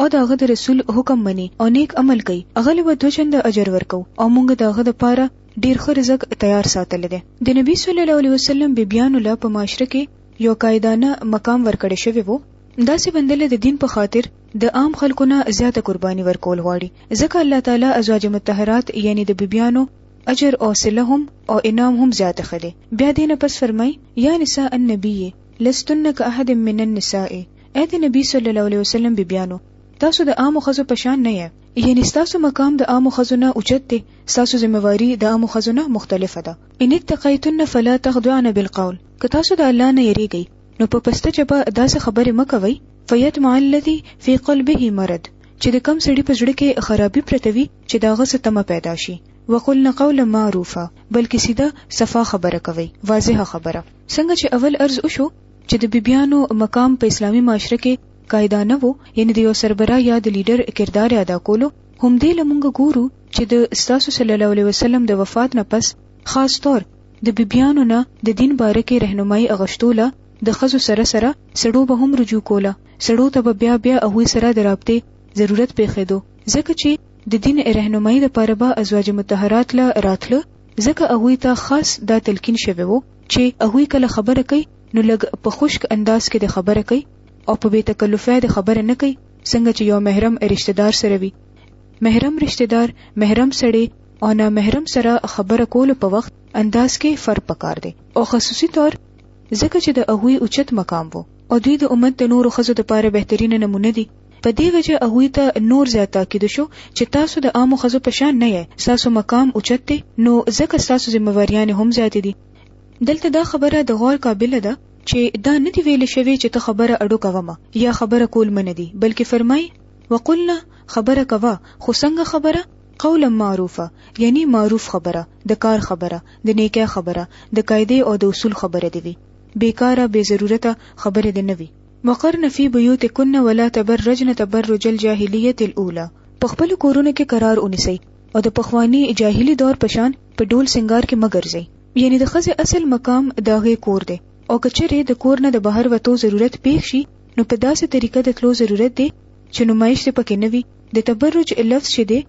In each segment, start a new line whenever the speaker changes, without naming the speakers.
او د هغه د رسول حکم مني او نیک عمل کوي هغه له دوه چنده اجر ورکو او مونږ د هغه د پاره ډیر ښه رزق تیار ساتل دي د نبی صلی الله علیه وسلم بیبیانو له په معاشره کې یو قائدانه مقام ورکړی شوی وو داسې بندله د دین په خاطر د عام خلکو نه زیاته قرباني ورکول غواړي ځکه الله تعالی ازواج متطهرات یعنی د بیبیانو اجر او صله هم او انعام هم زیات خدي بیا دینه پس فرمای یا نساء النبی لستن کأحد من النساء اے د نبی صلی الله علیه وسلم بیبیانو تاسو د عامو خزو پشان نه یې یعنی تاسو مقام د عامو خزو نه اوچت دی تاسو ذمہواری د عامو خزو نه مختلفه ده ان اتقیتن فلا تخضعن بالقول که تاسو د الله نه یریږئ نو په پسته جبه داسې خبرې مکوي فیتمع الذی فی قلبه مرض چې د کم سړي په زړه کې خرابي پرتوي چې دا غسه تمه پیدا شي وقلنا قولا معروفا بلکې سیده صفا خبره کوي واضحه خبره څنګه چې اول ارز وشو چې د بیبیانو مقام په اسلامي معاشره کې قاعده نه وو یعنی د یو سربره یا د لیډر کردار ادا کولو هم دې لمونږ ګورو چې د استاسو صلی الله علیه وسلم د وفات نه پس خاص طور د بیبیانو نه د دین باره کې رهنمایي اغشتوله د خزو سره سره سړو به هم رجوع کوله سړو ته به بیا بیا هغه سره د رابطې ضرورت پیښېدو ځکه چې د دین رهنمایي لپاره به ازواج متطهرات له راتله ځکه هغوی ته خاص دا تلقین شوی وو چې هغوی کله خبره کوي نو لږ په خشک انداز کې د خبره کوي او په بې تکلفه د خبره نه کوي څنګه چې یو محرم رشتہ دار سره وي محرم رشتہ دار محرم سړی او نه محرم سره خبره کولو په وخت انداز کې فرق پکار دی او خصوصي طور ځکه چې د هغوی اوچت مقام وو او دوی د امت د نورو خزو لپاره بهترینه نمونه دي په دې وجه هغوی ته نور زیات تاکید شو چې تاسو د عامو ښځو په شان نه یې تاسو مقام اوچت دی نو ځکه تاسو ذمہواریانې هم زیاتې دي دلته دا خبره د غور قابل ده چې دا نه دی ویل شوی چې ته خبره اډو کوه ما یا خبره کول منه دي بلکې فرمای وقلنا خبره کوه خو څنګه خبره قولا معروفه یعنی معروف خبره د کار خبره د نیکه خبره د قاعده او د اصول خبره دی وی بیکاره بی ضرورت خبره دی نه وی وقرن فی بیوتکن ولا تبرجن تبرج الجاهلیة الاولی په خپلو کورونو کې قرار ونیسئ او د پخواني جاهلي دور په شان په ډول سنګار کې مه ګرځئ یعنې د ښځې اصل مقام د هغې کور دی او که چېرې د کور نه د بهر وتو ضرورت پېښ شي نو په داسې طریقه د تلو ضرورت دی چې نمایش دې پکې نه وي د تبرج لفظ چې دی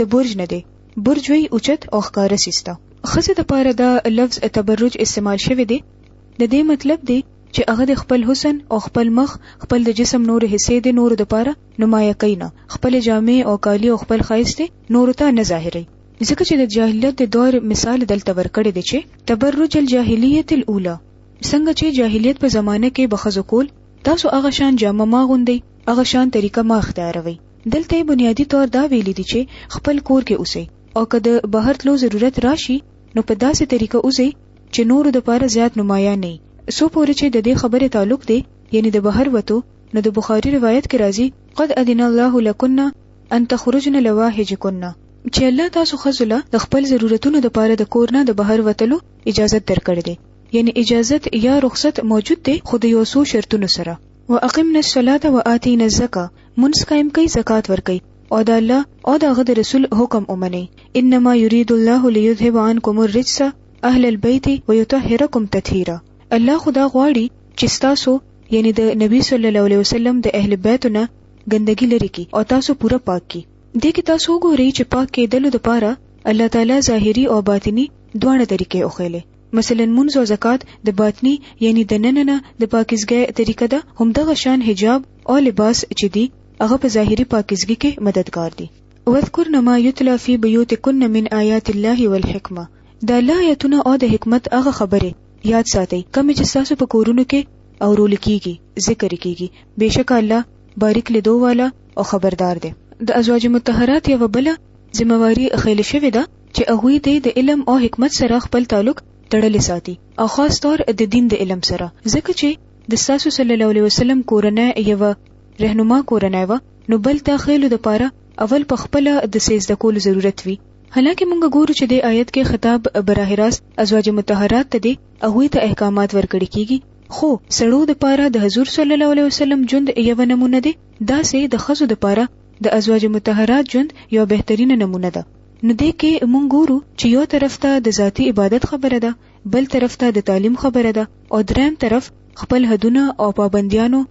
د برج نه دی برج وی اوچت او ښکاره سیسته ښځې دپاره دا لفظ تبرج استعمال شوی دی د دې مطلب دی چې هغه د خپل حسن او خپل مخ خپل د جسم نور حصے د نور د پاره نمایه کینا خپل جامع او کالی او خپل خایسته نور ته نه ظاهري ځکه چې د جاهلیت د دور مثال دلته ورکړی دی چې تبرج الجاهلیت الاولى څنګه چې جاهلیت په زمانه کې بخزو کول تاسو هغه شان جامه ما غوندي هغه شان طریقه ما اختیاروي دلته بنیادی طور دا ویل دي چې خپل کور کې اوسئ او که د بهر تلو ضرورت راشي نو په داسې طریقه اوسئ چې نورو د پاره زیات نمایا نه وي سو پورې چې د دې خبرې تعلق دی یعنی د بهر وتو نو د بخاری روایت کې راځي قد اذن الله لكن ان تخرجن لواهجكن چې الله تاسو خزله د خپل ضرورتونو د پاره د کور نه د بهر وتلو اجازه درکړې دي یعنی اجازه یا رخصت موجود دی خو د یو څو شرطونو سره واقمنا الصلاه واتینا الزکاه منس قائم کوي زکات ور کوي او د الله او د غد رسول حکم اومني انما يريد الله ليذهب عنكم الرجس اهل البيت ويطهركم تطهيرا الله خدا غواړي چې تاسو یعنی د نبی صلی الله علیه وسلم د اهل بیت نه ګندګي لري کی او تاسو پوره پاک کی د کی تاسو ګوري چې پاک کېدل د پاره الله تعالی ظاهری او باطینی دواړه طریقې اوخېلې مثلا منځ او زکات د باطنی یعنی د نننه د پاکیزګۍ طریقه ده همدغه شان حجاب او لباس چې دی هغه په ظاهری پاکیزګۍ کې مددگار دي واذکرن ما یتلا فی بیوتکن من آیات الله والحکمه د الله آیاتونه او د حکمت هغه خبره یاد ساتئ کومې چې تاسو په کورونو کې او رول کیږي ذکر کیږي بهشکه الله باریک لیدو والا او خبردار دی د ازواج متطهرات یو بل ذمہواری اخیل شوې ده چې هغه دې د علم او حکمت سره خپل تعلق تړلې ساتي او خاص طور د دین د علم سره ځکه چې د ساسو صلی الله علیه وسلم کورنۍ یو رهنما کورنۍ و نو بل ته خېلو د پاره اول په خپل د سجده کول ضرورت وي حالکه مونږ ګورو چې د آیت کې خطاب براه راست ازواج متطهرات ته دی او هغه ته احکامات ورکړي کیږي خو سړو د پاره د حضور صلی الله علیه وسلم ژوند یو نمونه دی دا سه د خزو د پاره د ازواج متطهرات ژوند یو بهترینه نمونه ده نو دې کې مونږ ګورو چې یو طرف ته د ذاتی عبادت خبره ده بل طرف ته د تعلیم خبره ده او دریم طرف خپل حدونه او پابندیانو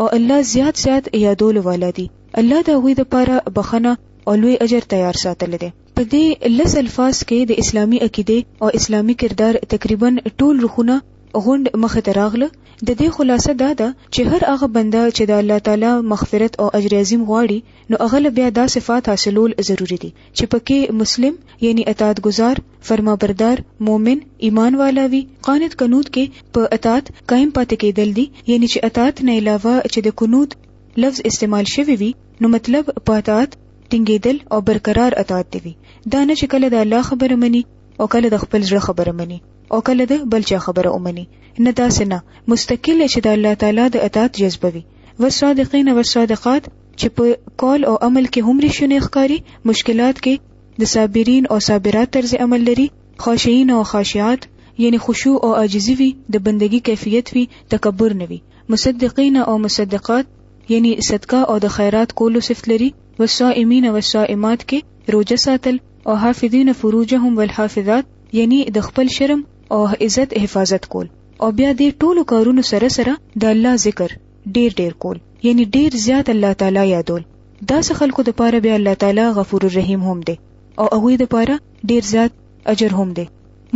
او الله زیات زیات یادول والا دی الله د هغوی لپاره بخنه او لوی اجر تیار ساتل دی په دې لس الفاظ کې د اسلامی عقیده او اسلامی کردار تقریبا ټول رخونه غونډ مخه تراغله د دې خلاصه دا ده چې هر هغه بنده چې د الله تعالی مغفرت او اجر عظیم غواړي نو هغه بیا دا صفات حاصلول ضروری دي چې پکې مسلم یعنی اطاعت گزار فرمانبردار مؤمن ایمان والا وي قانت قنوت کې په اطاعت قائم پاتې کېدل دي یعنی چې اطاعت نه علاوه چې د قنوت لفظ استعمال شوی وي نو مطلب په اطاعت ټینګېدل او برقرار اطاعت دی دا نه چې کله د الله خبره مني او کله د خپل ځړه خبره مني او کله د بل چا خبره ومني نه دا سنا مستقله چې د الله تعالی د اطاعت جذبوي والصادقین والصادقات چې په قول او عمل کې هم رښتونی ښکاري مشکلات کې د صابرین او صابرات طرز عمل لري خاشعین او خاشعات یعنی خشوع او عاجزي وي د بندگی کیفیت وي تکبر نه وي مصدقین او مصدقات یعنی صدقه او د خیرات کولو صفت لري والصائمین والصائمات کې روزه ساتل او حافظین فروجهم والحافظات یعنی د خپل شرم او عزت حفاظت کول او بیا دې ټولو کارونو سره سره د الله ذکر ډیر ډیر کول یعنی ډیر زیات الله تعالی یادول دا څه خلکو د پاره به الله تعالی غفور الرحیم هم دی او هغه د پاره ډیر زیات اجر هم دی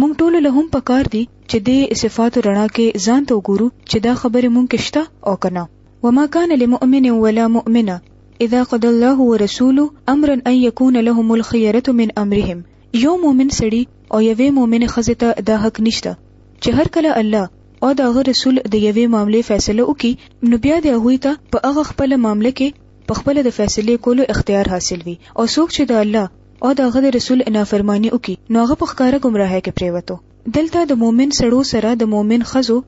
مونږ ټول له هم پکار دي چې د صفات رڼا کې ځان ته وګورو چې دا خبره مونږ کې شته او کنه وما كان لمؤمن ولا مؤمنه اذا قضى الله ورسوله امرا ان يكون لهم الخيره من امرهم یو مؤمن سړي او یوې مؤمنه خزه ته دا حق نشته چې هر کله الله او د هغه رسول د یوې معاملې فیصله وکړي نو بیا د هغوی ته په هغه خپل معامله کې په خپل د فیصلې کولو اختیار حاصل وي او څوک چې د الله او د هغه رسول نافرمانی وکړي نو هغه په ښکارا گمراهه کې پریوتو دلته د مؤمن سړو سره د مؤمن خزو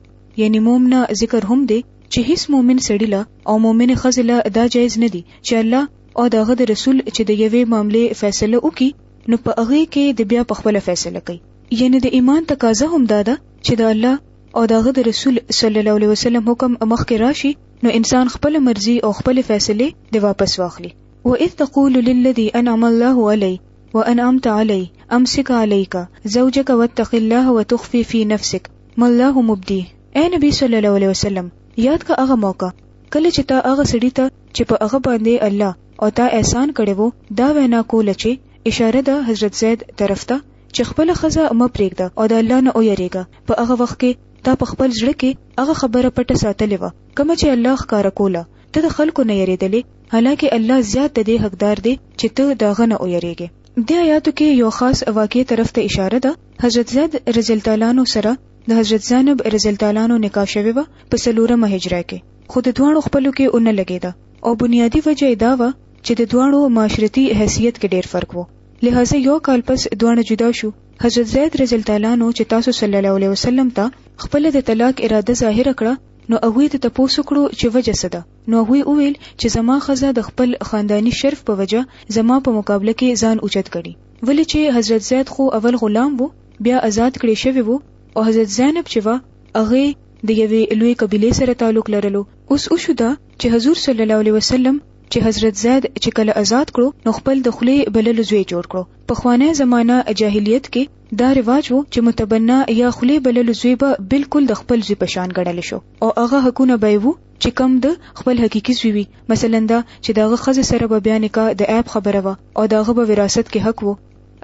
یعنی مؤمنه ذکر هم دی چې هیڅ مؤمن سړی له او مؤمن خزه له دا جایز نه دی چې الله او د هغه رسول چې د یوې معاملې فیصله وکړي نو په هغه کې د بیا په خپل فیصله کوي یعنی د ایمان تقاضا هم دا ده چې د الله او دغه د رسول صلی الله علیه وسلم حکم مخکې راشي نو انسان خپل مرزي او خپل فیصله دی واپس واخلي و اذ تقول للذي انعم الله عليه وانعمت عليه امسك عليك زوجك واتق الله وتخفي في نفسك ما الله مبديه اے نبی صلی الله علیه وسلم یاد کا هغه موقع کله چې تا هغه سړی ته چې په هغه باندې الله او تا احسان کړي وو دا وینا کوله چې اشاره ده حضرت زید طرف ته چې خپله ښځه مه پرېږده او د الله نه ویریږه په هغه وخت کې تا په خپل زړه کې هغه خبره پټه ساتلې وه کومه چې الله ښکاره کوله ته د خلکو نه یریدلې حالانکه الله زیات د دې حقدار دی چې ته د هغه نه ویریږې د آیاتو کې یو خاص واقعي طرف ته اشاره ده حضرت زید رضی الله تعالی عنہ سره د حضرت زینب رضی الله تعالی عنہ نکاح شوی و په سلورمه هجره کې خو د دوانو خپلو کې اون لګیدا او بنیادی وجه دا و چې د دوانو معاشرتي حیثیت کې ډیر فرق وو لهذا یو کال پس دواړه جدا شو حضرت زید رضی الله تعالی عنہ چې تاسو صلی الله علیه وسلم ته خپل د طلاق اراده ظاهر کړه نو هغه ته تاسو کړو چې وجه څه ده نو هغه وویل چې زما خزه د خپل خاندانی شرف په وجه زما په مقابله کې ځان اوچت کړي ولې چې حضرت زید خو اول غلام وو بیا آزاد کړي شوی وو او حضرت زینب چې وا هغه د یوې لوی قبيله سره تعلق لرلو اوس او شو دا چې حضور صلی الله علیه وسلم چې حضرت زید چې کله آزاد کړو نو خپل د خلی بلل زوی جوړ کړو په خوانه زمانہ جاهلیت کې دا رواج وو چې متبنا یا خلی بلل زوی به بالکل د خپل زوی په شان ګڼل شو او هغه حقونه به وو چې کم د خپل حقيقي زوی وي مثلا دا چې داغه خزه سره به بیا نکاح د عیب خبره وه او داغه به وراثت کې حق وو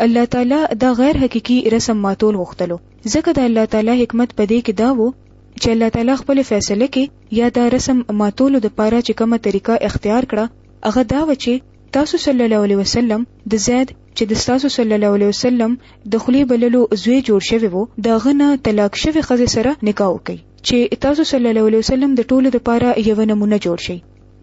الله تعالی دا غیر حقيقي رسم ماتول غوښتلو ځکه د الله تعالی حکمت پدې کې دا وو چې الله تعالی خپل فیصله کې یا دا رسم ماتولو د پاره چې کومه طریقه اختیار کړه هغه دا و چې تاسو صلی الله علیه وسلم د زید چې د تاسو صلی الله علیه وسلم د خلی بللو زوی جوړ شوی وو دا غنه طلاق شوی خزه سره نکاح وکي چې تاسو صلی الله علیه وسلم د ټولو د پاره یو نمونه جوړ شي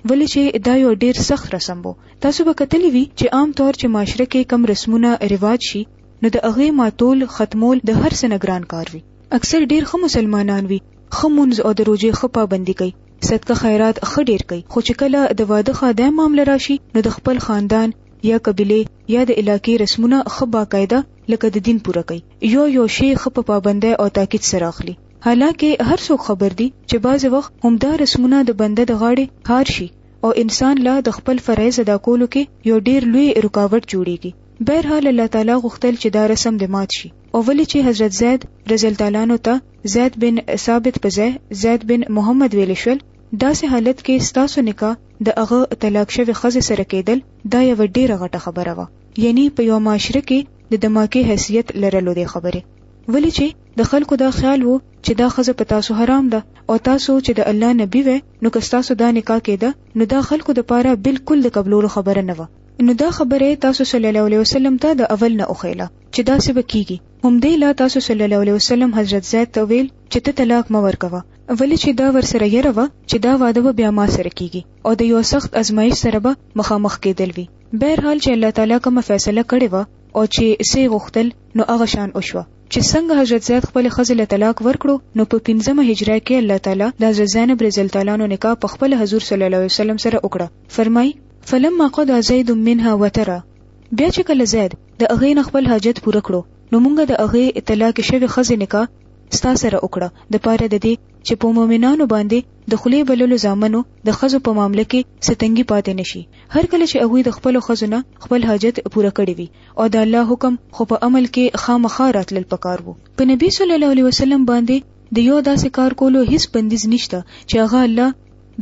ولې چې دا یو ډیر سخت رسم وو تاسو به کتلی وی چې عام طور چې معاشره کې کم رسمونه رواج شي نو د هغه ماتول ختمول د هر سنګران کار وي اکثر ډیر خو مسلمانان وي ښه مونځ او د روژې ښه پابندي کوي، صدقه خیرات ښه ډېر کوي، خو چې کله د واده ښاده معامله راشي نو د خپل خاندان یا قبیلې یا د علاقې رسمونه ښه باقاعده لکه د دین پوره کوي، یو یو شی ښه په پابندۍ او تاکید سره اخلي، حالانکه هر څوک خبر دي چې بعضې وخت همدا رسمونه د بنده د غاړې هار شي او انسان له د خپل فرایض ادا کولو کې یو ډېر لوی رکاوټ جوړېږي، بهرحال الله تعالی غوښتل چې دا رسم د مات شي او ولې چې حضرت زید رضی الله عنه ته زید بن ثابت په ځای زید بن محمد ویل شول داسې حالت کې ستاسو نکاح د هغه طلاق شوی خزه سره کېدل دا یو ډیره غټه خبره وه یعنی په یو معاشره کې د دماکي حیثیت لرلو دی خبره ولی چې د خلکو دا خیال وو چې دا خزه په تاسو حرام ده او تاسو چې د الله نبی وې نو که تاسو دا نکاح کېده نو دا خلکو د پاره بالکل د قبولولو خبره نه و نو دا خبره تاسو صلی الله علیه وسلم ته د اول نه اوخیله چې دا څه بکیږي هم دی لا تاسو صلی الله علیه وسلم حضرت زید ته ویل چې ته طلاق مو ورکوه ولې چې دا ور سره یره و چې دا واده به بیا ما سره کیږي او د یو سخت ازمایش سره به مخامخ کېدل وي بهر حال چې الله تعالی کوم فیصله کړې و او چې سې غختل نو هغه شان وشو چې څنګه حضرت زید خپل خزل طلاق ورکړو نو په 15مه هجری کې الله تعالی د حضرت زینب رضی الله تعالی عنها نکاح په خپل حضور صلی الله علیه وسلم سره وکړه فرمای فلما قضى زيد منها وترا بیا چې کله زید د هغې نه خپل حاجت پوره کړو نو مونږ د هغې طلاق شوې ښځې نکاح ستا سره وکړه د پاره د دې چې په مؤمنانو باندې د خولې بللو زامنو د ښځو په معامله کې څه تنګي پاتې نشي هر کله چې هغوی د خپلو ښځو نه خپل حاجت پوره کړی وي او د الله حکم خو په عمل کې خامخا راتلل پکار وو په نبی صلی الله علیه وسلم باندې د یو داسې کار کولو هیڅ بندیز نشته چې هغه الله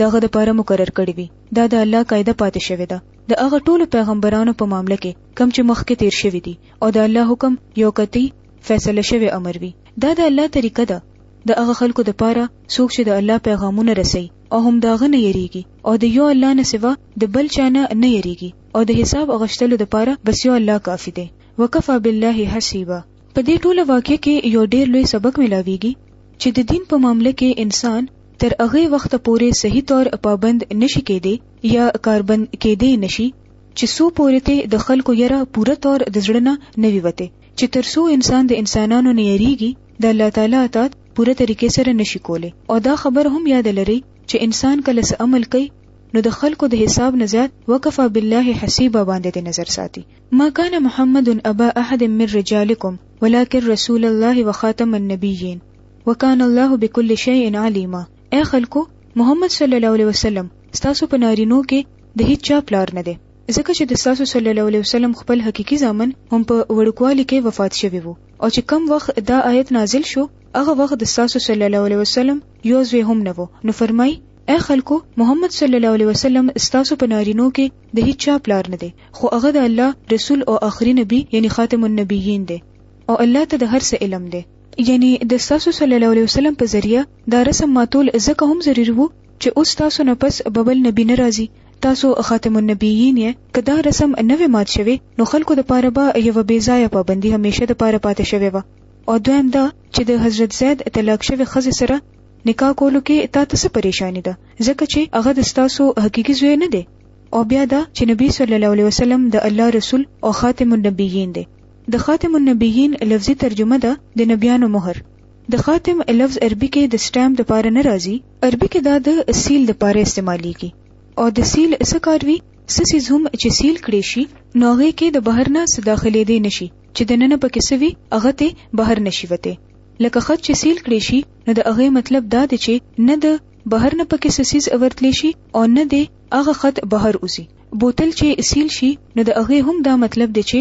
دغه د پاره مقرر کړی وي دا د الله قاعده پاتې شوې ده د هغه ټولو پیغمبرانو په معامله کې کم چې مخکې تیر شوی دي او د الله حکم یو کتی فیصله شوی امر وي دا د الله طریقه ده د هغه خلکو د پاره څوک چې د الله پیغامونه رسي او هم داغه نه یریږي او د یو الله نه سوا د بل چانه نه یریږي او د حساب اغشتلو د پاره بس یو الله کافی دی وکفا بالله حسیبا په دې ټوله واقعې کې یو ډیر لوی سبق ملاویږي چې د دین په معاملې کې انسان تر هغه وخت پورې صحیح طور پابند نشي کېدی یا کاربن کې دی نشي چې سو پورې ته د خلکو یره پوره تور د زړه نه وی وته چې تر سو انسان د انسانانو نه یریږي د الله تعالی اطاعت پوره طریقې سره نشي کولی او دا خبر هم یاد لري چې انسان کله څه عمل کوي نو د خلکو د حساب نه زیات وکفا بالله حسیبا باندې د نظر ساتي ما کان محمد ابا احد من رجالکم ولكن رسول الله وخاتم النبیین وکان الله بكل شیء علیما اے خلکو محمد صلی الله علیه وسلم ستاسو په نارینو کې د هیڅ چا پلار نه دی ځکه چې د ستاسو صلی الله علیه وسلم خپل حقيقي ځامن هم په وړوکوالي کې وفات شوی وو او چې کم وخت دا آیت نازل شو هغه وخت د ستاسو صلی الله علیه وسلم یو ځوی هم نه وو نو فرمای اے خلکو محمد صلی الله علیه وسلم ستاسو په نارینو کې د هیڅ چا پلار نه دی خو هغه د الله رسول او آخري نبی یعنی خاتم النبیین دی او الله ته د هر څه علم دی یعنی د تاسو صلی الله علیه وسلم په ذریعہ دا رسم ماتول ځکه هم ضروري وو چې اوس تاسو نه پس ببل نبی نه راځي تاسو خاتم النبیین یې که دا رسم نه وی مات شوی نو خلکو د پاره به یو بې ځایه پابندي همیشه د پاره پاتې شوی و او دویم دا چې د حضرت زید طلاق شوی خزه سره نکاح کولو کې تا ته څه پریشانی ده ځکه چې هغه د تاسو حقيقي زوی نه دی او بیا دا چې نبی صلی الله علیه وسلم د الله رسول او خاتم النبیین دی د خاتم النبیین لفظي ترجمه ده د نبیانو مهر. د خاتم لفظ عربي کې د سټامپ دپاره نه راځي، عربي کې دا د سیل دپاره استعمالیږي او د سیل څه کار وي، څه څیز هم چې سیل کړې شي نو هغې کې د بهر نه څه داخلیدې نه شي چې د ننه پکې څه وي هغه ترې بهر نه شي وتې لکه خط چې سیل کړې شي نو د هغې مطلب دا دی چې نه د بهر نه پکې څه څیز ورتلې شي او نه دې هغه خط بهر وځي، بوتل چې سیل شي نو د هغې هم دا مطلب دی چې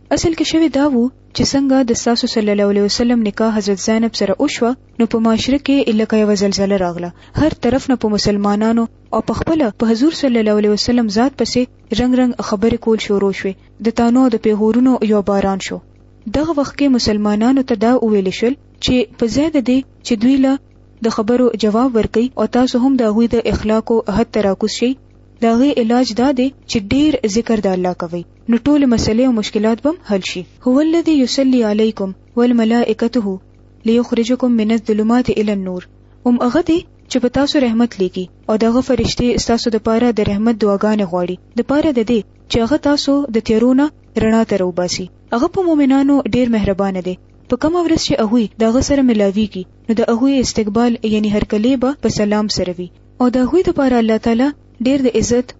اصل کې شوی دا وو چې څنګه د تاسو صلی الله علیه وسلم نکاح حضرت زینب سره وشوه نو په معاشره کې الکه یو زلزلہ راغله هر طرف نه په مسلمانانو او په خپل په حضور صلی الله علیه وسلم ذات پسې رنگ رنگ خبرې کول شروع شوې د تانو د پیغورونو یو باران شو دغه وخت کې مسلمانانو ته دا وویل شول چې په زیاده دي چې دوی له د خبرو جواب ورکړي او تاسو هم د غوي د اخلاقو حد تراکوس شي دا غي علاج دا دی چې ډیر ذکر د الله کوي نو ټول مسلې او مشکلات بم حل شي هو الذي يصلي عليكم والملائکته ليخرجكم من الظلمات الى النور ام هغه دی چې په تاسو رحمت لګي او دغه فرشتي تاسو د پاره د رحمت دعاګانې غواړي د پاره د دې چې هغه تاسو د تیرونه رڼا ته روباسي هغه په مؤمنانو ډیر مهربان دی په کوم ورځ چې هغه دغه سره ملاويږي نو د هغه استقبال یعنی هر کلی به په سلام سره وي او د هغه لپاره الله تعالی ډیر د عزت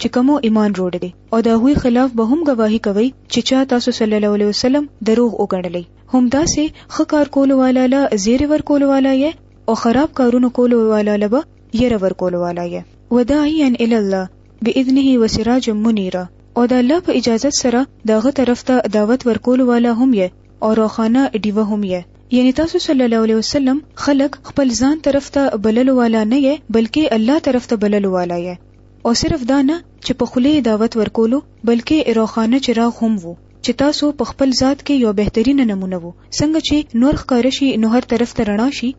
چې کومو ایمان روړی دی او د هغوی خلاف به هم گواهی کوي چې چا تاسو صلی الله علیه وسلم دروغ وګڼلی هم داسې خکار کولو والا له زیر ور کولو والا یې او خراب کارونو کولو والا له به ير ور کولو والا یې وداعيا الى الله باذنه وسراج منيرا او د الله په اجازه سره دغه طرف ته دعوت ورکول والا هم یې او روخانه ډیوه هم یې یعنی تاسو صلی الله علیه وسلم خلق خپل ځان طرف ته بللو والا نه یې بلکې الله طرف ته بللو والا یې او صرف دا نه چې په خوله یې دعوت ورکولو بلکې روښانه چراغ هم وو چې تاسو په خپل ذات کې یو بهترینه نمونه وو څنګه چې نور ښکاره شي نو هر طرف ته رڼا شي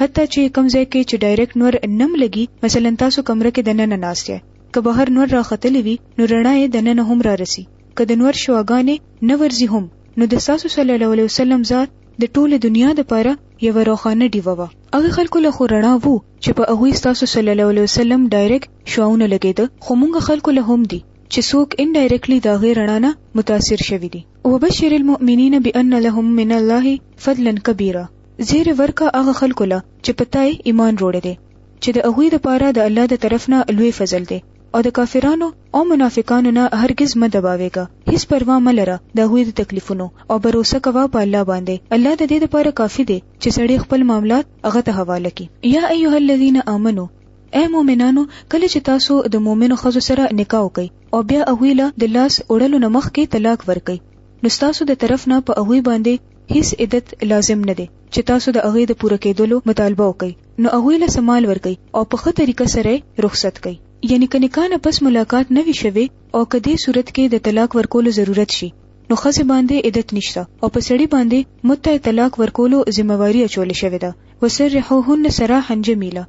حتی چې کم ځای کې چې ډایرکټ نور نم لګي مثلا تاسو کمره کې دننه ناست یې که بهر نور راختلی وي نو رڼا یې دننه هم را رسی که د نور شواګانې نه ورزي هم نو د تاسو صلی الله علیه وسلم ذات د ټوله دنیا لپاره یو روښانه دیوه وه هغه خلکو له خورنا وو چې په هغوی ستاسو صلی الله علیه وسلم ډایرکټ شعاعونه لګیده خو مونږ خلکو له هم دي چې څوک ان ډایرکټلی د هغې رڼا نه متاثر شوي دي وبشر المؤمنین بان لهم من الله فضلا کبیرا زیر ورکا هغه خلکو له چې پتاي ایمان روړې دي چې د هغوی د پاره د الله د طرف نه لوی فضل دی او د کافرانو او منافقانو نه هرگز مه دباويګا هیڅ پروا مه لره د هوی د تکلیفونو او باور وکوا په الله باندې الله د دې لپاره کافی دی چې سړی خپل معاملات هغه ته حواله کی یا ایها الذین آمنو اے مؤمنانو کله چې تاسو د مؤمنو خزو سره نکاح وکړي او بیا هغه له د لاس اورلو نه مخکې طلاق ورکړي نو تاسو د طرف نه په هغه باندې هیڅ عدت لازم نه دی چې تاسو د هغه د پوره کېدلو مطالبه وکړي نو هغه له سمال ورکړي او په خه طریقه سره رخصت کړي یعنی کنه کانه پس ملاقات نه وی شوي او کدی صورت کې د طلاق ورکولو ضرورت شي نو ښځې باندې عدت نشته او په سړي باندې متع طلاق ورکولو ذمه واري اچول شوې ده وسرحوهن سراحا جميلا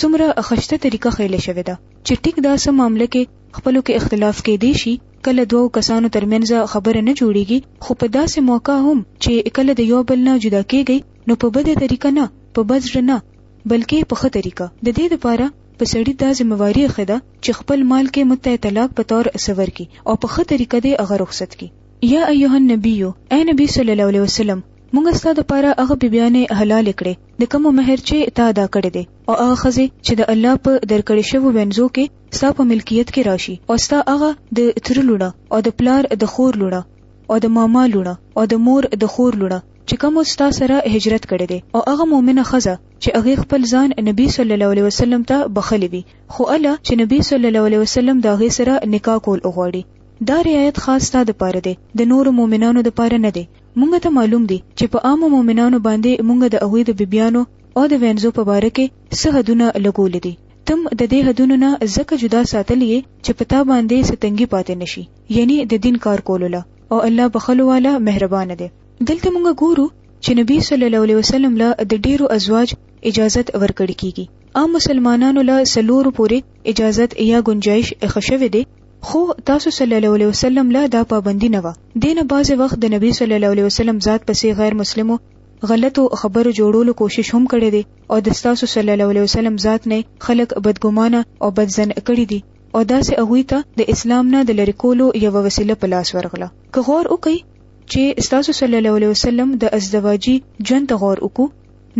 څومره خشته طریقه خیله شوې ده چې ټیک دا څه معامله کې خپلو کې اختلاف کې دی شي کله دوو کسانو ترمنځ خبره نه جوړیږي خو په داسې موقع هم چې کله د یو بل نه جدا کیږي نو په بده طریقه نه په بزړه نه بلکې په ښه طریقه د دې لپاره په سړي دا ذمہ واري خده چې خپل مال کې متع طلاق په تور سور کی او په خه طریقه دې هغه رخصت کی یا ایه النبی اے نبی صلی الله علیه وسلم مونږ ستاسو لپاره هغه بیبیانې حلال کړې د کوم مہر چې تا ادا کړې دي او هغه خزه چې د الله په درکړې شوو وینځو کې ستا په ملکیت کې راشي او ستا هغه د تر لونه او د پلار د خور لونه او د ماما لونه او د مور د خور لونه چې کوم ستا سره هجرت کړي دي او هغه مؤمنه خزه چې هغه خپل ځان نبی صلی الله علیه وسلم ته بخلي وي خو اله چې نبی صلی الله علیه وسلم د هغې سره نکاح کول وغواړي دا رعایت خاص تا د پاره دی د نورو مؤمنانو د پاره نه دی مونږ ته معلوم دی چې په عامو مؤمنانو باندې مونږ د هغوی د بیبیانو او د وینځو په باره کې څه حدونه لګول دي تم د دې حدونو نه ځکه جدا ساتل یې چې پتا باندې ستنګي پاتې نشي یعنی د دین کار کولو له او الله بخلو والا مهربان دی دلته مونږ ګورو چې نبی صلی الله علیه وسلم له د ډیرو ازواج اجازت ورکړ کیږي عام مسلمانانو له سلورو پورې اجازت یا گنجائش اخښوي دي خو تاسو صلی الله علیه وسلم له دا پابندی نه و دینه بعض وخت د نبی صلی الله علیه وسلم ذات پسې غیر مسلمو غلطو خبرو جوړولو کوشش هم کړی دی او د تاسو صلی الله علیه وسلم ذات نه خلک بدګمانه او بدزن کړی دي او دا سه هغه ته د اسلام نه د لری کولو یو وسیله په لاس ورغله که غور وکړي چې تاسو صلی الله علیه وسلم د ازدواجی ژوند غور وکړو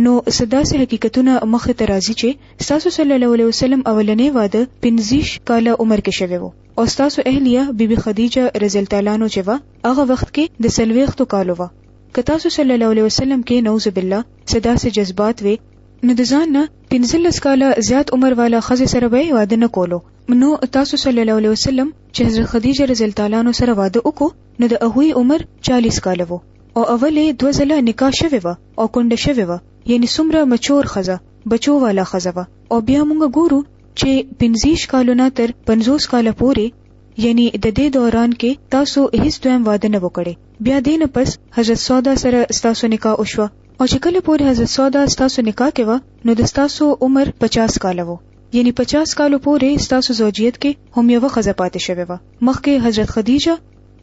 نو څه داسې حقیقتونه مخ ته راځي چې ستاسو صلی الله علیه وسلم اولنې واده پنځیش کاله عمر کې شوی وو او ستاسو اهلیه بی بی خدیجه رضی الله تعالی عنها چې وه هغه وخت کې د سلويختو کالو وه که تاسو صلی الله علیه وسلم کې نعوذ بالله صدا سه جذبات وي نو د ځان نه 15 کاله زیات عمر والا خزه سره به واده نه کولو نو تاسو صلی الله علیه وسلم چې حضرت خدیجه رضی الله تعالی عنها سره واده وکړو نو د هغه عمر 40 کاله وو او اولې دوه ځله نکاح شوه او کونډه شوې وه یعنی څومره مچور ښځه بچو والا ښځه وه او بیا موږ ګورو چې پنځویشت کالو نه تر پنځوس کاله پورې یعنی د دې دوران کې تاسو هیڅ دویم واده نه و کړی بیا دې نه پس حضرت سودا سره ستاسو نکاح وشوه او چې کله پورې حضرت سودا ستاسو نکاح کې وه نو د ستاسو عمر پچاس کاله وو یعنی پچاس کالو پورې ستاسو زوجیت کې هم یوه ښځه پاتې شوې وه مخکې حضرت خدیجه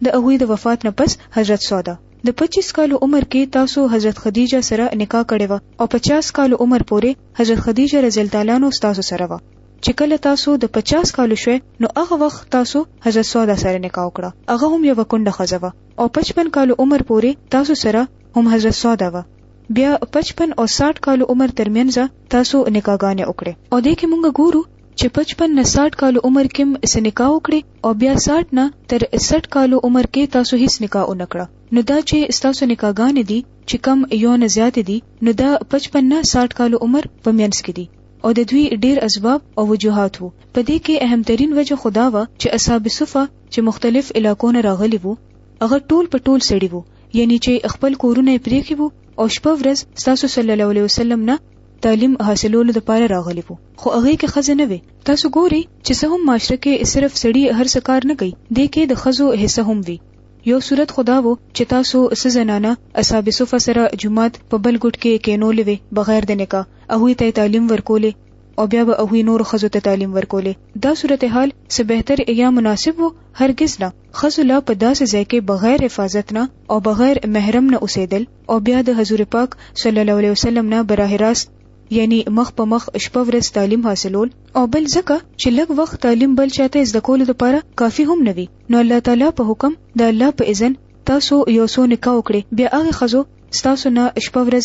د هغوی د وفات نه پس حضرت سودا د پچیس کالو عمر کې تاسو حضرت خدیجه سره نکاح کړې وه او پچاس کالو عمر پورې حضرت خدیجه رضی الله تعالی عنها ستاسو سره وه چې کله تاسو د پچاس کالو شوئ نو هغه وخت تاسو حضرت سودا سره نکاح وکړه هغه هم یوه کونډه ښځه وه او پچپن کالو عمر پورې تاسو سره هم حضرت سودا وه بیا پچپن او ساټ کالو عمر ترمنځ تاسو نکاحګانې وکړې او دې کې مونږ ګورو چې پچپن نه ساټ کالو عمر کې سنکاح وکړي او بیا 60 نه تر 61 کالو عمر کې تاسو هیڅ نکاح نه کړه نو دا چې تاسو نکاحګان دي چې کم یو نه زیات دي نو دا 55 نه 60 کالو عمر په منځ کې دي او د دوی ډیر اسباب او وجوهات وو په دې کې اهم ترين وجه خدا و چې اصحاب صفه چې مختلف علاقو نه راغلي وو هغه ټول په ټول سړي وو یعنی چې خپل کورونه پریخي وو او شپه ورځ تاسو صلی الله علیه وسلم نه تعلیم حاصلولو لپاره راغلي وو خو هغه کې خزه نه وي تاسو ګوري چې څه هم معاشره کې صرف سړي هر څه کار نه کوي د کې د خزو حصہ هم وي یو صورت خدا وو چې تاسو څه زنانه اصحاب صفه سره جمعات په بل ګټ کې کینولې وي بغیر د نکاح او هی ته تعلیم ورکولې او بیا به هی نور خزو ته تعلیم ورکولې دا صورتحال څه بهتر یا مناسب وو هرگز نه خزو لا په داسې ځای کې بغیر حفاظت نه او بغیر محرم نه اوسېدل او بیا د حضور پاک صلی الله علیه وسلم نه براه راست یعنی مخ په مخ شپه ورځ تعلیم حاصلول او بل ځکه چې لږ وخت تعلیم بل چاته زده کولو لپاره کافی هم نه وي نو الله تعالی په حکم د الله په اذن تاسو یو څو نکاح وکړي بیا هغه خزو تاسو نه شپه ورځ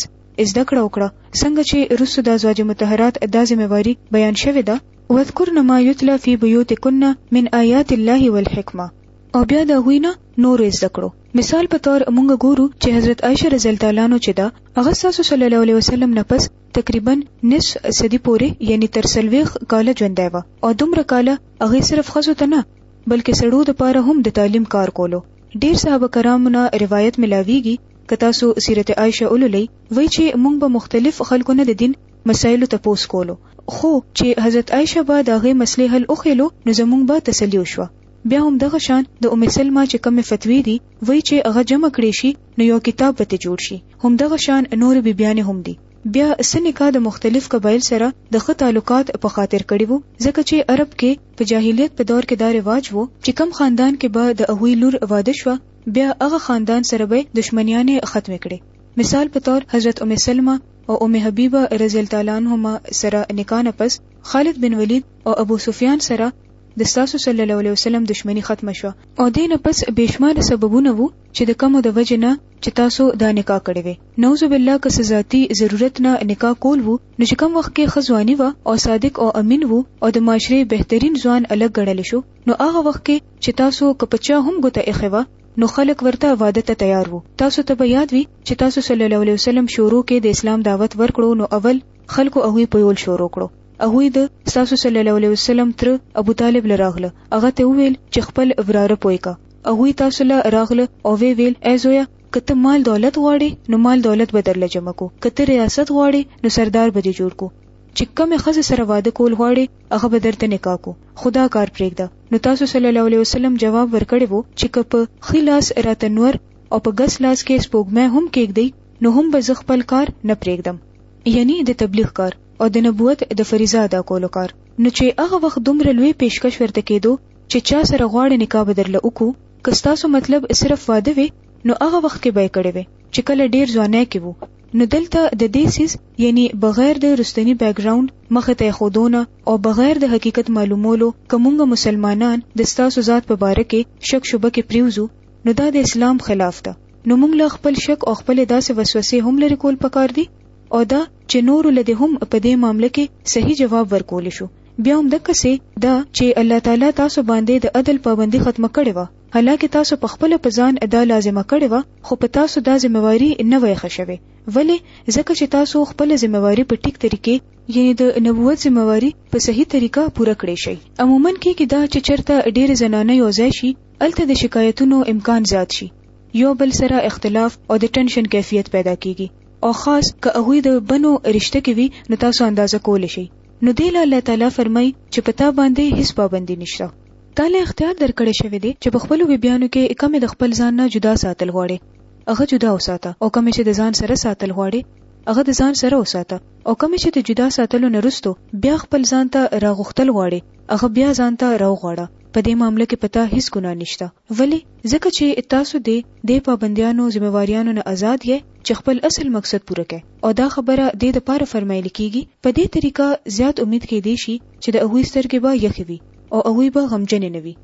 زده کړه وکړه څنګه چې رسو د ازواج متحرات د ذمہواری بیان شوې ده واذکرن ما یتلا فی بیوتکن من آیات الله والحکمه او بیا د هوینه نور زده کړو مثال په طور مونږ ګورو چې حضرت عائشه رضی الله تعالی عنها چې دا هغه تاسو صلی الله علیه وسلم نه پس تقریبا نصف صدی پورې یعنی تر سلويخ کال ژوندای و او دومره کال هغه صرف خزو ته نه بلکې سړو د پاره هم د تعلیم کار کولو ډیر صحابه کرامو نه روایت ملاویږي که تاسو سیرت عائشه ولولئ وای چې مونږ به مختلف خلکو نه د دین مسایلو ته پوس کولو خو چې حضرت عائشه به دغه مسلې حل اوخېلو نو زمونږ به تسلی وشوه بیا هم دغه شان د ام سلمه چې کومې فتوی دي وایي چې هغه جمع کړي شي نو یو کتاب به ته جوړ شي هم دغه شان نور بیبیانې هم دي بیا څه نکاح د مختلف قبایل سره د ښه تعلقات په خاطر کړي وو ځکه چې عرب کې په جاهلیت په دور کې دا رواج وو چې کم خاندان کې به د هغوی لور واده شوه بیا هغه خاندان سره به دشمنیانې ختمې کړي مثال په تور حضرت ام سلمہ او ام حبیبه رضی الله تعالی عنهما سره نکاح نه پس خالد بن ولید او ابو سفیان سره د ستاسو صلی الله علیه وسلم دښمني ختمه شوه او دې نه پس بې شماره سببونه وو چې د کومو د وجې نه چې تاسو دا نکاح کړې وې نعوذ بالله که څه ذاتي ضرورت نه نکاح کول وو نو چې کوم وخت کې ښه ځواني وه او صادق او امین وو او د معاشرې بهترین ځوان الګ ګڼل شو نو هغه وخت کې چې تاسو که په چا هم ګوته ایښې وه نو خلک ورته واده ته تیار وو تاسو ته به یاد وي چې تاسو صلی الله علیه وسلم شروع کې د اسلام دعوت ورکړو نو اول خلکو هغه په یول شروع کړو هغوی د ستاسو صلی الله علیه وسلم تر ابو طالب له راغله هغه ته وویل چې خپل وراره پوي کا هغوی تاسو له راغله او وی ویل ای زویا کته مال دولت غواړي نو مال دولت به درله جمع کو کته ریاست غواړي نو سردار به دې جوړ کو چې کومه خزه سره واده کول غواړي هغه به درته نکاح کو خدا کار پرېږده نو تاسو صلی الله علیه وسلم جواب ورکړی وو چې کپ خلاص راته نور او په غس لاس کې سپوږمې هم کېږدي نو هم به زه خپل کار نه پرېږدم یعنی د تبلیغ کار او د نبوت د فریضه ادا کولو کار نو چې هغه وخت دومره لوی پیشکش ورته کېدو چې چا سره غواړې نکاح به درله وکړو که ستاسو مطلب صرف واده وي نو هغه وخت کې به یې کړی وي چې کله ډیر ځوانای کې وو نو دلته د دې سیس یعنی بغیر د رستنی بیک ګراوند مخه ته خودونه او بغیر د حقیقت معلومولو کومه مسلمانان د ستاسو ذات په باره کې شک شوبه کې پریوزو نو دا د اسلام خلاف ده نو موږ له خپل شک او خپل داسې وسوسې هم لري کول پکار دي او دا چې نور لدې هم په دې معاملې کې صحیح جواب ورکول شو بیا هم د کسې دا چې الله تعالی تاسو باندې د عدل پابندي ختمه کړې و حالکه تاسو په خپل په ځان ادا لازمه کړې و خو په تاسو دا ذمہواری نه وای خښوي ولی ځکه چې تاسو خپل ذمہواری په ټیک طریقې یعنی د نبوت ذمہواری په صحیح طریقه پوره کړی شي عموما کې کې دا چې چرته ډېر زنانه یو ځای شي الته د شکایتونو امکان زیات شي یو بل سره اختلاف او د ټنشن کیفیت پیدا کیږي او خاص که هغوی د بنو رشته کې وي نو تاسو اندازه کول شي نو دی له الله تعالی فرمای چې په تا باندې هیڅ پابندي نشته تعالی اختیار درکړی شوی دی چې په خپل بیبيانو کې کومه د خپل ځان نه جدا ساتل غواړي هغه جدا وساته او کوم چې د ځان سره ساتل غواړي هغه د ځان سره وساته او کوم چې د جدا ساتلو نه رسټو بیا خپل ځان ته راغختل غواړي هغه بیا ځان ته راوغواړه په دې معاملې کې پتا هیڅ ګناه نشته ولی ځکه چې تاسو دې د پابندیانو ذمہواریانو نه آزاد یې چې خپل اصل مقصد پوره کړي او دا خبره د دې لپاره فرمایل کیږي په دې طریقه زیات امید کېدی شي چې د هغوی سترګې به یخې وي او هغوی به غمجن نه وي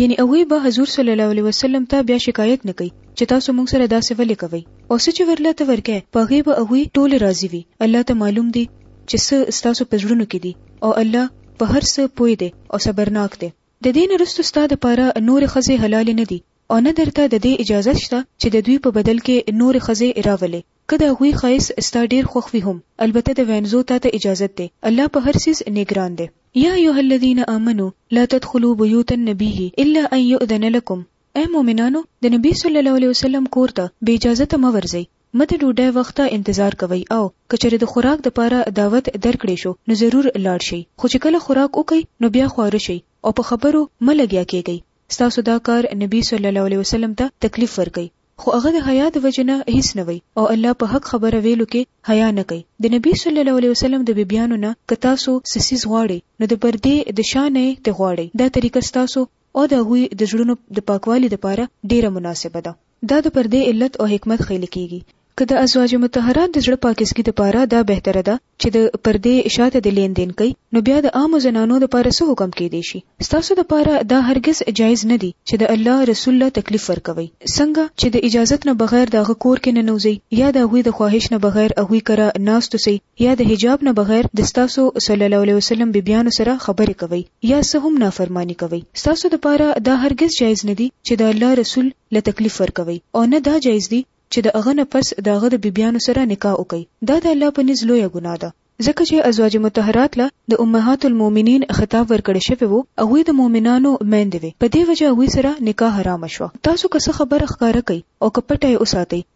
یعنی هغوی به حضور صلی الله علیه وسلم ته بیا شکایت نه کوي چې تاسو موږ سره داسې ولې کوي او څه چې ورله ته ورکه په هغه به هغوی ټول راضي وي الله ته معلوم دي چې څه ستاسو په زړونو کې دي او الله په هر څه پوي دي او صبرناک دي د دین رستو ستاده لپاره نور خزه حلال نه دي او نه درته د دې اجازه شته چې د دوی په بدل کې نورې ښځې راولې که د هغوی ښایست ستا ډېر خوښ وي هم، البته د وینځو تا ته اجازت دی، الله په هر څیز نګران دی. یا ایها الذین آمنو لا تدخلوا بیوت النبی الا ان یؤذن لکم، ای مؤمنانو د نبی صلی الله علیه وسلم کور ته بې اجازته مه ورځئ، مه د ډوډۍ وخت ته انتظار کوئ او که چېرې د خوراک دپاره دعوت درکړې شو نو ضرور لاړ شئ، خو چې کله خوراک وکړئ نو بیا خواره شئ او په خبرو مه لګیا کېږئ. ستاسو دا کار نبی صلی الله علیه وسلم ته تکلیف ورکوي خو هغه د حیا د وجې نه هیڅ نه وایي او الله په حق خبره ویلو کې حیا نه کوي د نبی صلی الله علیه وسلم د بیبیانو نه که تاسو څه څیز غواړئ نو د پردې د شا نه یې ترې غواړئ دا طریقه ستاسو او د هغوی د زړونو د پاکوالي لپاره ډېره مناسبه ده. دا د پردې علت او حکمت خېل کېږي که د ازواج مطهرات د زړه پاکېزګي د پاره دا بهتره ده چې د پردې شاته دې لېن دېن کوي نو بیا د عامو زنانو د پاره څه حکم کېدې شي ستاسو د پاره دا هرګز جائز نه دي چې د الله رسول له تکلیف ورکوئ څنګه چې د اجازت نه بغیر د هغه کور کې ننوځئ یا د هغوی د خواهش نه بغیر هغوی کره ناست اوسئ یا د حجاب نه بغیر د ستاسو صلی الله علیه وسلم بیبیانو سره خبرې کوئ یا څه هم نافرماني کوئ، ستاسو لپاره دا هرګز جایز نه دي چې د الله رسول له تکلیف ورکوئ او نه دا جایز دي چې د هغه نه پس د هغه د بیبیانو سره نکاح وکړئ، دا د الله په نزد لویه ګناه ده. ځکه چې ازواج مطهرات له د امهات المؤمنین خطاب ورکړی شوی وو، هغوی د مؤمنانو میندې وې، په دې وجه هغوی سره نکاح حرامه شوه، تاسو که څه خبره ښکاره کړئ او که پټه یې وساتئ،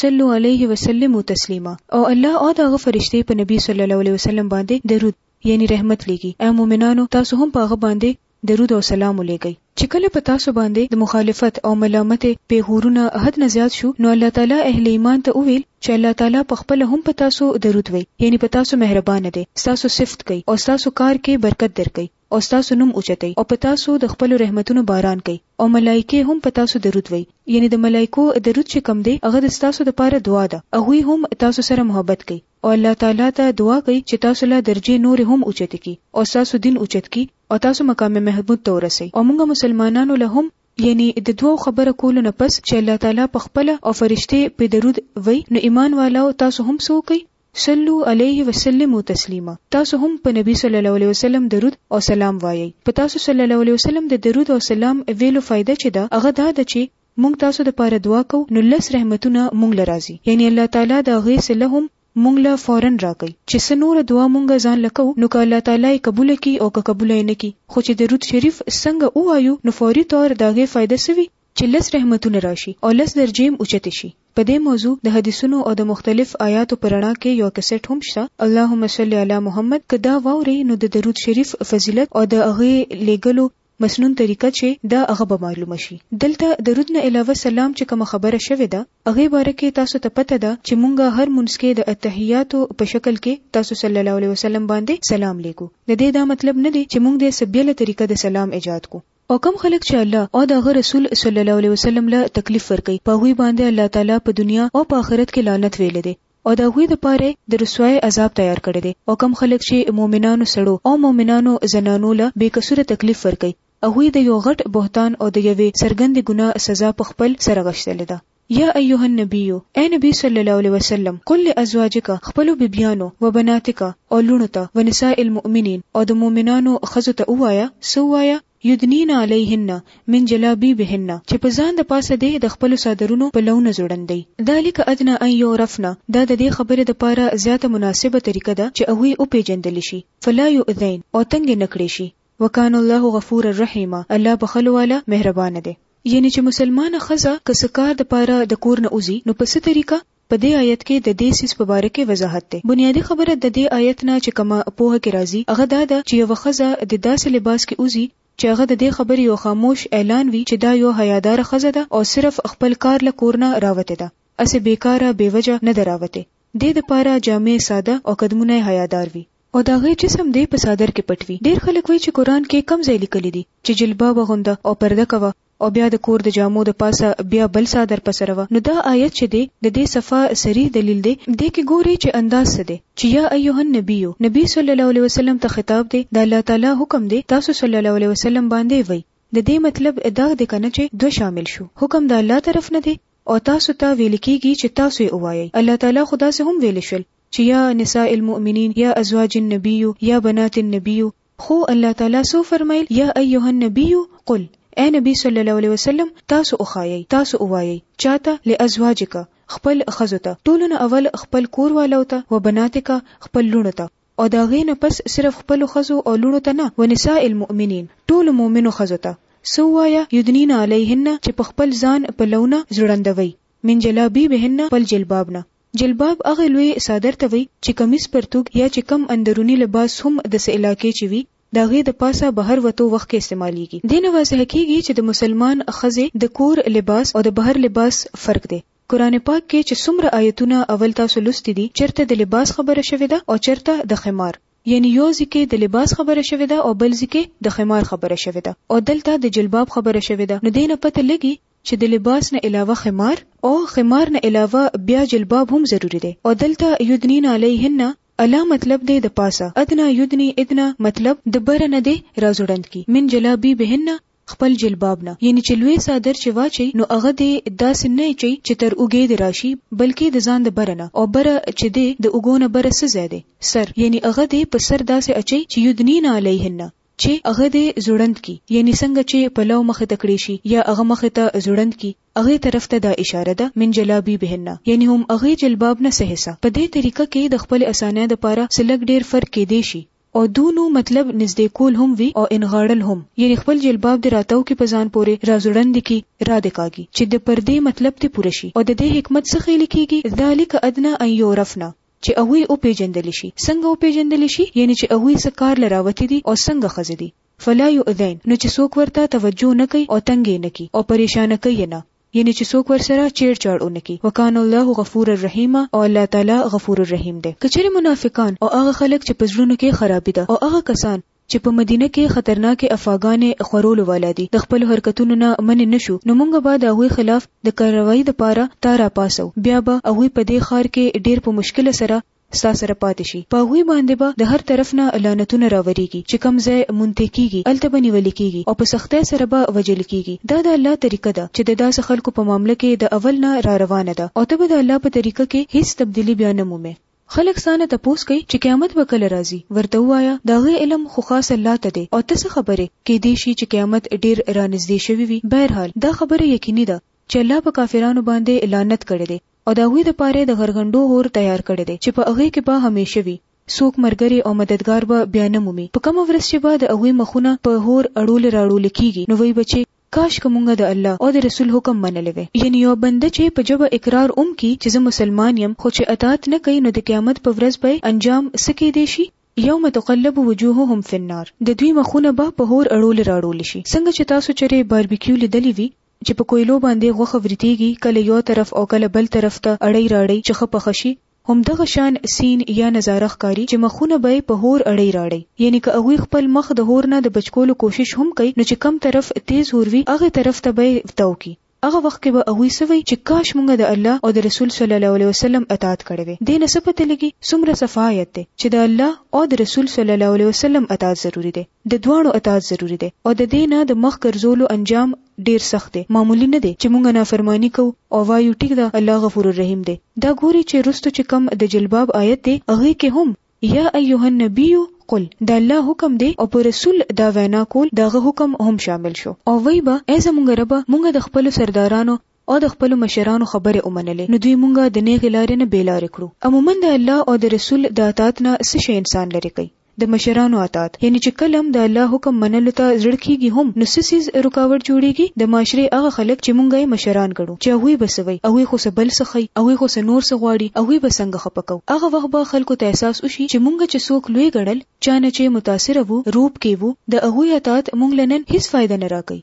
صلو علیه وسلمو تسلیما او الله او د هغه فرشتې په نبی صلی الله علیه وسلم باندې درود یعنی رحمت لیږي اې مؤمنانو تاسو هم په هغه باندې درود او سلام ولېږئ چې کله په تاسو باندې د مخالفت او ملامت پیغورونه حد نه زیات شو نو الله تعالی اهل ایمان ته وویل چې الله تعالی په خپل هم په تاسو درود وي یعنی په تاسو مهربان دی تاسو صفت کوي او تاسو کار کې برکت درکوي او ستاسو نوم اوچتوي او په تاسو د خپلو رحمتونو باران کوي او ملائکې هم په تاسو درود وایي، یعنې د ملائکو درود چې کوم دی هغه د ستاسو لپاره دعا ده، هغوی هم تاسو سره محبت کوي او الله تعالی ته دعا کوي چې تاسو له درجې نورې هم اوچتې کړي او ستاسو دین اوچت کړي او تاسو مقام محمود ته ورسوي او مونږ مسلمانانو له هم یعنې د دوو خبره کولو نه پس چې الله تعالی پخپله او فرشتې پرې درود وایي نو ایمان والاو تاسو هم څه وکړئ صلو علیه وسلمو تسلیما، تاسو هم په نبی صلی الله علیه وسلم درود او سلام وایئ، په تاسو صلی الله علیه وسلم د درود او سلام ویلو فایده چې ده هغه دا ده چې مونږ تاسو د پاره دعا کوو نو لس رحمتونه مونږ له راځي یعنی الله تعالی د هغې صله هم مونږ له فوراً راکوي چې څه نوره دعا مونږ ځان له کوو نو که الله تعالی یې قبوله کړي او که قبوله یې نه کړي خو چې درود شریف څنګه ووایو نو فوري طور د هغې فایده څه وي چې لس رحمتونه راشي او لس درجې هم اوچتې شي. په دې موضوع د حدیثونو او د مختلف آیاتو په رڼا کې یو کسټ هم شته، اللهم صل علی محمد، که دا واورئ نو د درود شریف فضیلت او د هغې لېږلو مسنون طریقه چې ده هغه به معلومه شي. دلته درود نه علاوه سلام چې کومه خبره شوې ده هغې باره کې تاسو ته پته ده چې مونږ هر مونځ کې د التحیاتو په شکل کې تاسو صلی الله علیه وسلم باندې سلام لېږو. د دې دا مطلب نه دی چې مونږ دې څه بېله طریقه د سلام ایجاد کړو. او کوم خلک چې الله او د هغه رسول صلی الله علیه وسلم له تکلیف ورکوي په هغوی باندې الله تعالی په دنیا او په آخرت کې لعنت ویلی دی او د هغوی لپاره یې د رسوای عذاب تیار کړی دی او کوم خلک چې مؤمنانو سړو او مؤمنانو زنانو له بې کسوره تکلیف ورکوي هغوی د یو غټ بهتان او د یوې څرګندې ګناه سزا په خپل سره غشتلې ده. یا ایها النبی، ای نبی صلی الله علیه وسلم، قل لازواجک، خپلو بیبیانو، وبناتک، او لوڼو ته، ونساء المؤمنین، او د مؤمنانو ښځو ته ووایه، څه ووایه؟ یدنین علیهن من جلابیبهن، چې په ځان د پاسه دې د خپلو څادرونو په لونو ځوړندۍ. ذلک ادنی ان یعرفن، دا د دې خبرې د پاره زیاته مناسبه طریقه ده چې هغوی وپېژندل شي، فلا یؤذین، او تنګې نه کړې شي. وکان الله غفور الرحیمه، الله بخښلو والا مهربانه دی. یعنی چې مسلمانه ښځه که څه کار د پاره د کور نه وځي نو په څه طریقه؟ په دې آیت کې د دې څیز په باره کې وضاحت دی. بنیادي خبره د دې آیت نه چې کومه پوهه کې راځي هغه دا ده چې یوه ښځه د داسې لباس کې وځي چې هغه د دې خبرې یو خاموش اعلان وي چې دا یوه حیاداره ښځه ده او صرف خپل کار له کور نه راوتې ده هسې بې کاره بې وجه نه ده راوتې. دې د پاره جامې ساده او قدمونه یې حیادار وي. او د هغې جسم دې په څادر کې پټ وي، ډېر خلک وایي چې قرآن کې کوم ځای لیکلي دي چې جلباب اغونده او پرده کوه او بیا د کور د جامو د پاسه بیا بل څادر په سره وه، نو دا آیت چې دی د دې صفا صریح دلیل دی، دې کې ګورئ چې انداز څه دی چې یا ایها النبی، نبی صلی الله علیه وسلم ته خطاب دی، د الله تعالی حکم دی تاسو صلی الله علیه وسلم باندې وي، د دې مطلب دا دی کنه چې دوه شامل شو، حکم د الله طرف نه دی او تاسو ته ویل کیږي چې تاسو یې ووایئ، الله تعالی خو داسې هم ویلی شول. چی یا نساء المؤمنین یا ازواج النبی یا بنات النبی خو الله تعالی سو فرمایل یا ایها النبی قل اے نبی صلی الله علیه وسلم تاسو وخایئ تاسو ووایئ چاته لازواجک خپل ښځو ته ټولو نه اول خپل کور والو ته و بناتک خپل لوڼو ته او د هغې نه پس صرف خپلو ښځو او لوڼو ته نه ونساء المؤمنین ټولو مؤمنو ښځو ته څه ووایه یدنین علیهن چې په خپل ځان پلونه ځوړندوي من جلابیبهن خپل جلباب نه جلباب هغه لوی څادر ته وایي چې کمیس پرتوګ یا چې کوم اندروني لباس هم د څه علاقې چې وي د هغې د پاسه بهر وتو وخت کې استعمالیږي. دې نه واضح کیږي چې د مسلمان ښځې د کور لباس او د بهر لباس فرق دی. قرآن پاک کې چې څومره آیتونه اول تاسو لوستي دي چرته د لباس خبره شوې ده او چرته د خمار. یعنی یو ځای کې د لباس خبره شوې ده او بل ځای کې د خمار خبره شوې ده او دلته د جلباب خبره شوې ده نو دې نه پته لګي چې د لباس نه علاوه خمار او خمار نه علاوه بیا جلباب هم ضروري دی او دلته یدنین علیهن الا مطلب دی د پاسه ادنا یدنی ادنا مطلب د بره نه دی راځوړند کی من جلابیبهن خپل جلباب نه یعنی چې لوی صادر چې واچي نو هغه دی داسې نه چي چې تر اوګې دی راشي بلکې د ځان د بره نه او بره چې دی د اوګونه بره څه ځای دی سر یعنی هغه دی په سر داسې اچي چې یدنین علیهن چي هغه دي ځوړند کړي يعني څنګه چي پلو مخ ته کړي شي يا هغه مخ ته ځوړند کړي هغه طرف ته دا اشاره ده من جلابيبهن يعني هم هغه جلباب نه څه حصه په دي طريقه کي د خپل اساني د پاره څه لږ ډير فرق کيدي شي او دونو مطلب نزدي کول هم وي او انغاړل هم يعني خپل جلباب دي راتاو کړي په ځان پوري را ځوړند کړي را دي کاږي چي د پردي مطلب دي پوره شي او ددي حکمت څه خيل کيږي ذلک ادنی ان يعرفنا چې هغوی وپېژندل شي، څنګه وپېژندل شي؟ یعنې چې هغوی څه کار له راوتي دي او څنګه ښځې دي. فلا یؤذین، نو چې څوک ورته توجه نه کوي او تنګ یې نه کړي او پرېشانه کوي یې نه، یعنې چې څوک ورسره چېړ چاړ ونه کړي، وکان الله غفورا رحیما، او الله تعالی غفور الرحیم دی. که چېرې منافقان او هغه خلک چې په زړونو کې خرابي ده او هغه کسان، چې په مدینه کې خطرناکې افواګانې خورولو والا دي، د خپلو حرکتونو نه منې نه شو، نو مونږ به د هغوی خلاف د کارروايي لپاره تا راپاڅو، بیا به هغوی په دې ښار کې ډېر په مشکله سره ستا سره پاتې شي، په هغوی باندې به د هر طرف نه لعنتونه راورېږي، چې کوم ځای منتهي کېږي هلته به نیول کېږي او په سختۍ سره به وژل کېږي، دا د الله طریقه ده، چې د داسې خلکو په معامله کې د اول نه راروانه ده او ته به د الله په طریقه کې هېڅ تبدیلي بیا نه مومې. خلک ستانه تپوس کوي چې قیامت به کله راځي ورته ووایه د هغې علم خو خاص الله ته دی او ته څه خبرې کیدی شي چې قیامت ډیر را نږدې شوی وي بهرحال دا خبره یقیني ده چې الله په کافرانو باندې لعنت کړی دی او د هغوی لپاره یې د غرغنډو اور تیار کړی دی چې په هغې کې به همیشه وي څوک مرګرې او مددګار به بیا نه مومي په کومه ورځ چې به د هغوی مخونه په اور اړول راړول کیږي نو وایي به چې کاش که مونږ د الله او د رسول حکم منلی وای یعنی یو بنده چه په ژبه اقرار هم کی چه زه مسلمان یم خو چه اطاعت نه کوي نو د قیامت په ورځ به یې انجام څه کیدای شي؟ یوم تقلب وجوههم فی النار د دوی مخونه به په اور اړول راړول شي څنګه چه تاسو چرې باربیکیو لیدلی وي چه په کویلو باندې غوښه وریتیږي کله یو طرف او کله بل طرف ته اړی راړی چه ښه پخه شي همدغه شان سین یا نظاره ښکاري چې مخونه به یې په هور اړۍ راړۍ یعنی که هغوی خپل مخ د هور نه د بچکولو کوشش هم کوي نو چې کوم طرف تیز هور وي هغه طرف ته به یې تاو کړي هغه وخت کې به هغوی څه وایي چې کاش مونږ د الله او د رسول صلی الله علیه وسلم اطاعت کړی وای دې نه څه پته لګي څومره سفاهت دی چې د الله او د رسول صلی الله علیه وسلم اطاعت ضروري دی. د دواړو اطاعت ضروري دی او د دې نه د مخ ګرځولو انجام ډېر سخت دی، معمولي نه دی چې موږ نافرماني کوو او وایو ټیک ده الله غفور الرحیم دی، دا ګوري چې وروسته چې کوم د جلباب آیت دی هغې کې هم یا ایها النبی قل د الله حکم دی او په رسول دا وینا کول د هغه حکم هم شامل شو او وایي به ای زموږ ربه موږ د خپلو سردارانو او د خپلو مشرانو خبرې ومنلې نو دوی مونږ د نېغې لارې نه بې لارې کړو. عموماً د الله او د رسول د اطاعت نه څه شی انسان لرې کوي؟ د مشرانو اطاعت، یعنې چې کله هم د الله حکم منلو ته زړه کېږي هم نو څه څیز رکاوټ جوړېږي؟ د معاشرې هغه خلک چې مونږ یې مشران ګڼو چې هغوی به څه وایي؟ هغوی خو څه بل څه ښيي؟ هغوی خو څه نور څه غواړي؟ هغوی به څنګه خپه کوو؟ هغه وخت به خلکو ته احساس وشي چې مونږ چې څوک لوی ګڼل، چا نه چې متاثره وو، روب کې وو، د هغوی اطاعت مونږ له نن هیڅ فایده نه راکوي.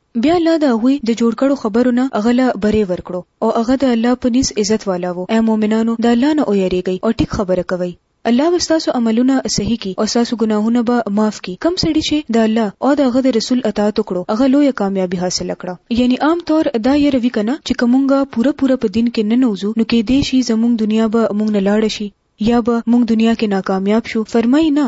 بیا الله د هغوی د جوړ کړو خبرو نه هغه له بری ورکړو او هغه د الله په نزد عزت والا وو، ای مؤمنانو! د الله نه ویریږئ او ټیک خبره کوئ، الله به ستاسو عملونه صحیح کړي او ستاسو ګناهونه به معاف کړي، کوم سړي چې د الله او د هغه د رسول اطاعت وکړو هغه لویه کامیابي حاصله کړه. یعنې عام طور دا یره وي کنه چې که مونږ پوره پوره په دین کې ننوځو نو کیدای شي زمونږ دنیا به مونږ نه لاړه شي یا به مونږ دنیا کې ناکامیاب شو، فرمایي نه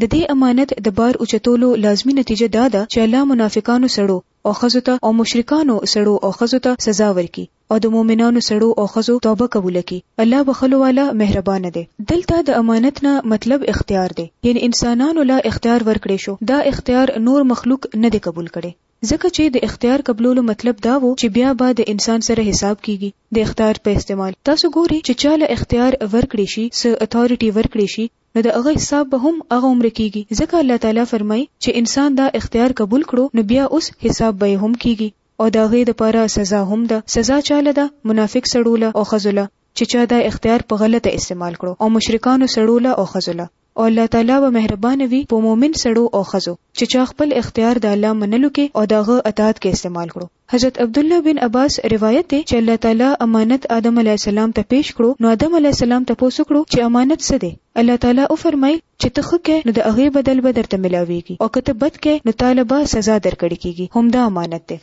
د دې امانت د بار اوچتولو لازمي نتیجه دا ده چې الله منافقانو سړو او ښځو ته او مشرکانو سړو او ښځو ته سزا ورکړي او د مؤمنانو سړو او ښځو توبه قبوله کړي، الله بخښلو والا مهربانه دی. دلته د امانت نه مطلب اختیار دی، یعنې انسانانو له اختیار ورکړې شو، دا اختیار نور مخلوق نه دی قبول کړی، ځکه چې د اختیار قبلولو مطلب دا وو چې بیا به د انسان سره حساب کیږي د اختیار په استعمال، تاسو ګورئ چې چا له اختیار ورکړې شي، څه اتارټي ورکړې شي، نو د هغه حساب به هم هغه عمر کیږي ځکه الله تعالی فرمايي چې انسان دا اختیار قبول کړو نو بیا اوس حساب به یې هم کیږي او د هغې د پاره سزا هم ده سزا چا له ده منافق سړو له او ښځو له چې چا دا اختیار په غلطه استعمال کړو او مشرکانو سړو له او ښځو له او الله تعالی به مهربانه وي په مؤمن سړو او ښځو چې چا خپل اختیار د الله منلو کې او د هغه اطاعت کې استعمال کړو. حضرت عبدالله بن عباس روایت دی چې الله تعالی امانت آدم علیه السلام ته پیش کړو نو آدم علیه السلام تپوس وکړو چې امانت څه دی؟ الله تعالی وفرمایل چې ته ښه کې نو د هغې بدل به درته ملاویږي او که ته بد کې نو طالبه سزا درکړې کیږي همدا امانت دی.